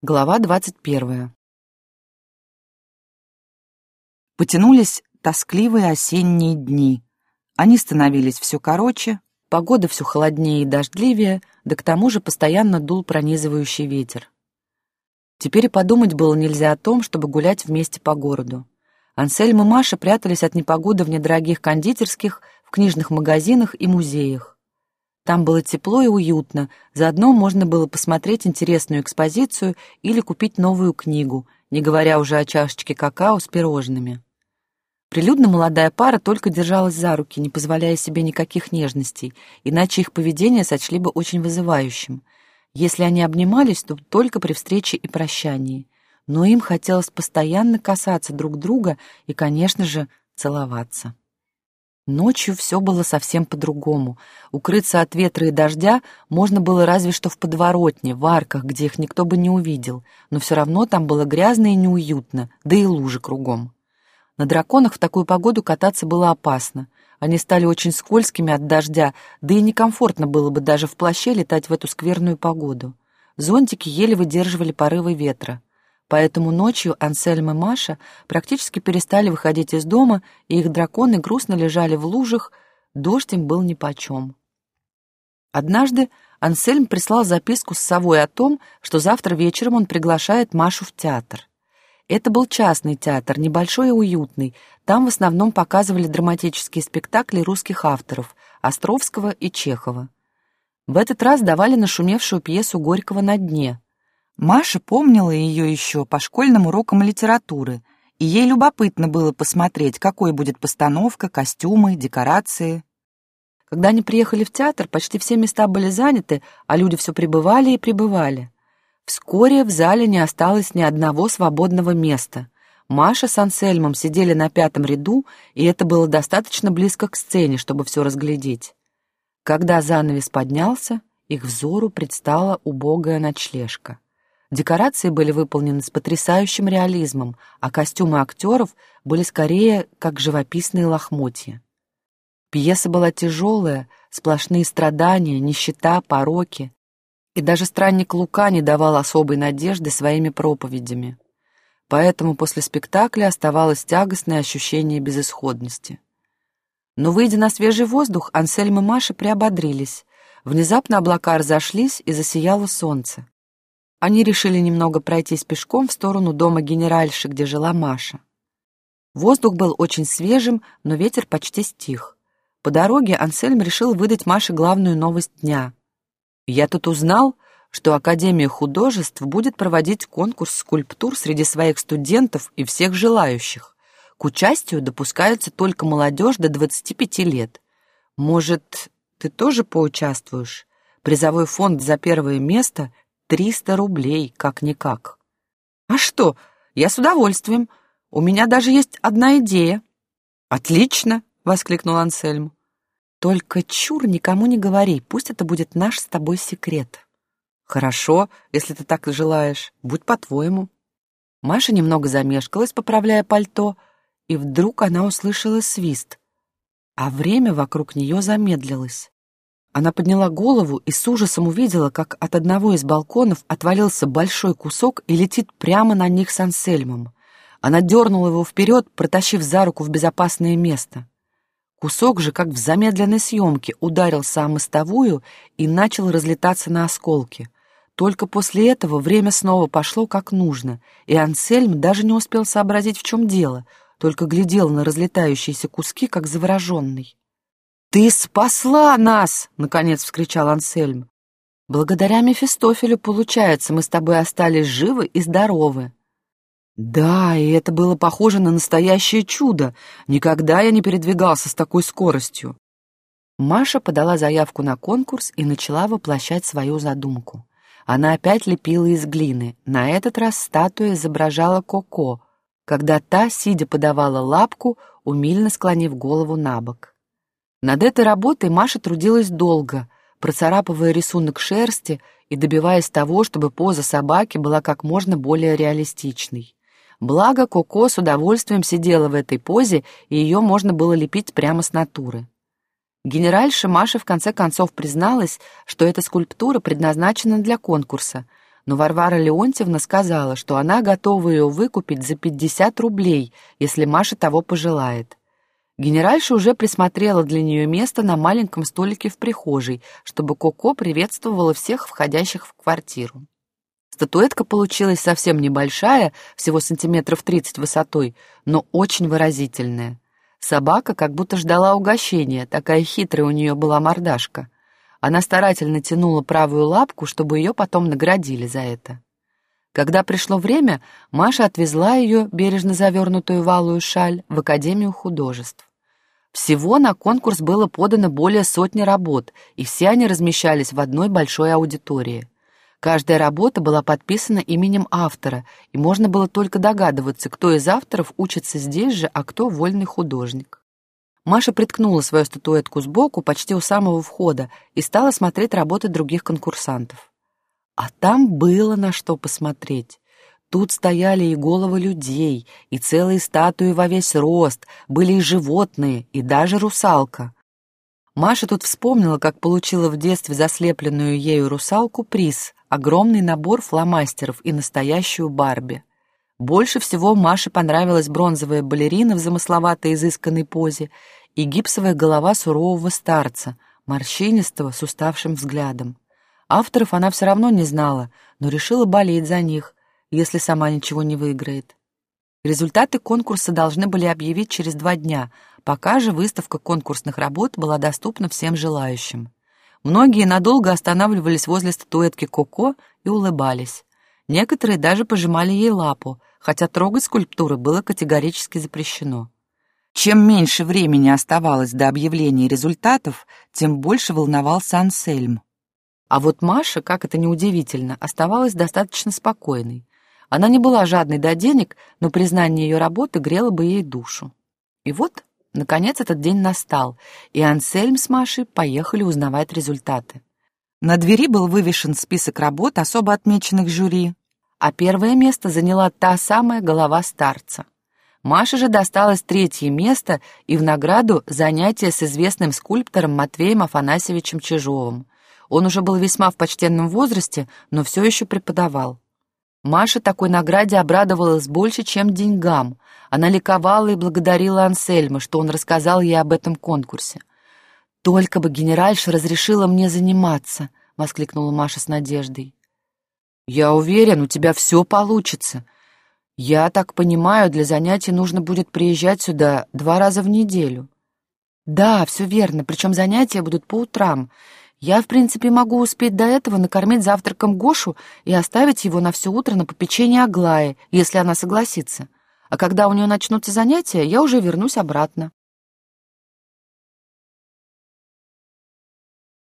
Глава двадцать первая. Потянулись тоскливые осенние дни. Они становились все короче, погода все холоднее и дождливее, да к тому же постоянно дул пронизывающий ветер. Теперь подумать было нельзя о том, чтобы гулять вместе по городу. Ансельм и Маша прятались от непогоды в недорогих кондитерских, в книжных магазинах и музеях. Там было тепло и уютно, заодно можно было посмотреть интересную экспозицию или купить новую книгу, не говоря уже о чашечке какао с пирожными. Прилюдно молодая пара только держалась за руки, не позволяя себе никаких нежностей, иначе их поведение сочли бы очень вызывающим. Если они обнимались, то только при встрече и прощании. Но им хотелось постоянно касаться друг друга и, конечно же, целоваться. Ночью все было совсем по-другому. Укрыться от ветра и дождя можно было разве что в подворотне, в арках, где их никто бы не увидел, но все равно там было грязно и неуютно, да и лужи кругом. На драконах в такую погоду кататься было опасно. Они стали очень скользкими от дождя, да и некомфортно было бы даже в плаще летать в эту скверную погоду. Зонтики еле выдерживали порывы ветра. Поэтому ночью Ансельм и Маша практически перестали выходить из дома, и их драконы грустно лежали в лужах, дождь им был нипочем. Однажды Ансельм прислал записку с совой о том, что завтра вечером он приглашает Машу в театр. Это был частный театр, небольшой и уютный. Там в основном показывали драматические спектакли русских авторов Островского и Чехова. В этот раз давали нашумевшую пьесу Горького «На дне», Маша помнила ее еще по школьным урокам литературы, и ей любопытно было посмотреть, какой будет постановка, костюмы, декорации. Когда они приехали в театр, почти все места были заняты, а люди все прибывали и прибывали. Вскоре в зале не осталось ни одного свободного места. Маша с Ансельмом сидели на пятом ряду, и это было достаточно близко к сцене, чтобы все разглядеть. Когда занавес поднялся, их взору предстала убогая ночлежка. Декорации были выполнены с потрясающим реализмом, а костюмы актеров были скорее как живописные лохмотья. Пьеса была тяжелая, сплошные страдания, нищета, пороки. И даже странник Лука не давал особой надежды своими проповедями. Поэтому после спектакля оставалось тягостное ощущение безысходности. Но, выйдя на свежий воздух, Ансельм и Маша приободрились. Внезапно облака разошлись, и засияло солнце. Они решили немного пройтись пешком в сторону дома генеральши, где жила Маша. Воздух был очень свежим, но ветер почти стих. По дороге Ансельм решил выдать Маше главную новость дня. «Я тут узнал, что Академия художеств будет проводить конкурс скульптур среди своих студентов и всех желающих. К участию допускается только молодежь до 25 лет. Может, ты тоже поучаствуешь? Призовой фонд за первое место Триста рублей, как-никак. А что, я с удовольствием. У меня даже есть одна идея. Отлично, воскликнул Ансельм. Только чур никому не говори, пусть это будет наш с тобой секрет. Хорошо, если ты так желаешь, будь по-твоему. Маша немного замешкалась, поправляя пальто, и вдруг она услышала свист, а время вокруг нее замедлилось. Она подняла голову и с ужасом увидела, как от одного из балконов отвалился большой кусок и летит прямо на них с Ансельмом. Она дернула его вперед, протащив за руку в безопасное место. Кусок же, как в замедленной съемке, ударился о мостовую и начал разлетаться на осколки. Только после этого время снова пошло как нужно, и Ансельм даже не успел сообразить, в чем дело, только глядел на разлетающиеся куски, как завороженный. «Ты спасла нас!» — наконец вскричал Ансельм. «Благодаря Мефистофелю, получается, мы с тобой остались живы и здоровы». «Да, и это было похоже на настоящее чудо. Никогда я не передвигался с такой скоростью». Маша подала заявку на конкурс и начала воплощать свою задумку. Она опять лепила из глины. На этот раз статуя изображала Коко, когда та, сидя, подавала лапку, умильно склонив голову на бок. Над этой работой Маша трудилась долго, процарапывая рисунок шерсти и добиваясь того, чтобы поза собаки была как можно более реалистичной. Благо, Коко с удовольствием сидела в этой позе, и ее можно было лепить прямо с натуры. Генеральша Маша в конце концов призналась, что эта скульптура предназначена для конкурса, но Варвара Леонтьевна сказала, что она готова ее выкупить за 50 рублей, если Маша того пожелает. Генеральша уже присмотрела для нее место на маленьком столике в прихожей, чтобы Коко приветствовала всех входящих в квартиру. Статуэтка получилась совсем небольшая, всего сантиметров 30 высотой, но очень выразительная. Собака как будто ждала угощения, такая хитрая у нее была мордашка. Она старательно тянула правую лапку, чтобы ее потом наградили за это. Когда пришло время, Маша отвезла ее, бережно завернутую валую шаль, в Академию художеств. Всего на конкурс было подано более сотни работ, и все они размещались в одной большой аудитории. Каждая работа была подписана именем автора, и можно было только догадываться, кто из авторов учится здесь же, а кто вольный художник. Маша приткнула свою статуэтку сбоку, почти у самого входа, и стала смотреть работы других конкурсантов. А там было на что посмотреть. Тут стояли и головы людей, и целые статуи во весь рост, были и животные, и даже русалка. Маша тут вспомнила, как получила в детстве заслепленную ею русалку приз — огромный набор фломастеров и настоящую Барби. Больше всего Маше понравилась бронзовая балерина в замысловатой изысканной позе и гипсовая голова сурового старца, морщинистого, с уставшим взглядом. Авторов она все равно не знала, но решила болеть за них, если сама ничего не выиграет. Результаты конкурса должны были объявить через два дня, пока же выставка конкурсных работ была доступна всем желающим. Многие надолго останавливались возле статуэтки Коко и улыбались. Некоторые даже пожимали ей лапу, хотя трогать скульптуры было категорически запрещено. Чем меньше времени оставалось до объявления результатов, тем больше волновался Ансельм. А вот Маша, как это неудивительно, оставалась достаточно спокойной. Она не была жадной до денег, но признание ее работы грело бы ей душу. И вот, наконец, этот день настал, и Ансельм с Машей поехали узнавать результаты. На двери был вывешен список работ, особо отмеченных жюри, а первое место заняла та самая голова старца. Маше же досталось третье место и в награду занятие с известным скульптором Матвеем Афанасьевичем Чижовым. Он уже был весьма в почтенном возрасте, но все еще преподавал. Маша такой награде обрадовалась больше, чем деньгам. Она ликовала и благодарила Ансельма, что он рассказал ей об этом конкурсе. «Только бы генеральша разрешила мне заниматься», — воскликнула Маша с надеждой. «Я уверен, у тебя все получится. Я так понимаю, для занятий нужно будет приезжать сюда два раза в неделю». «Да, все верно, причем занятия будут по утрам. Я, в принципе, могу успеть до этого накормить завтраком Гошу и оставить его на все утро на попечение Аглаи, если она согласится. А когда у нее начнутся занятия, я уже вернусь обратно.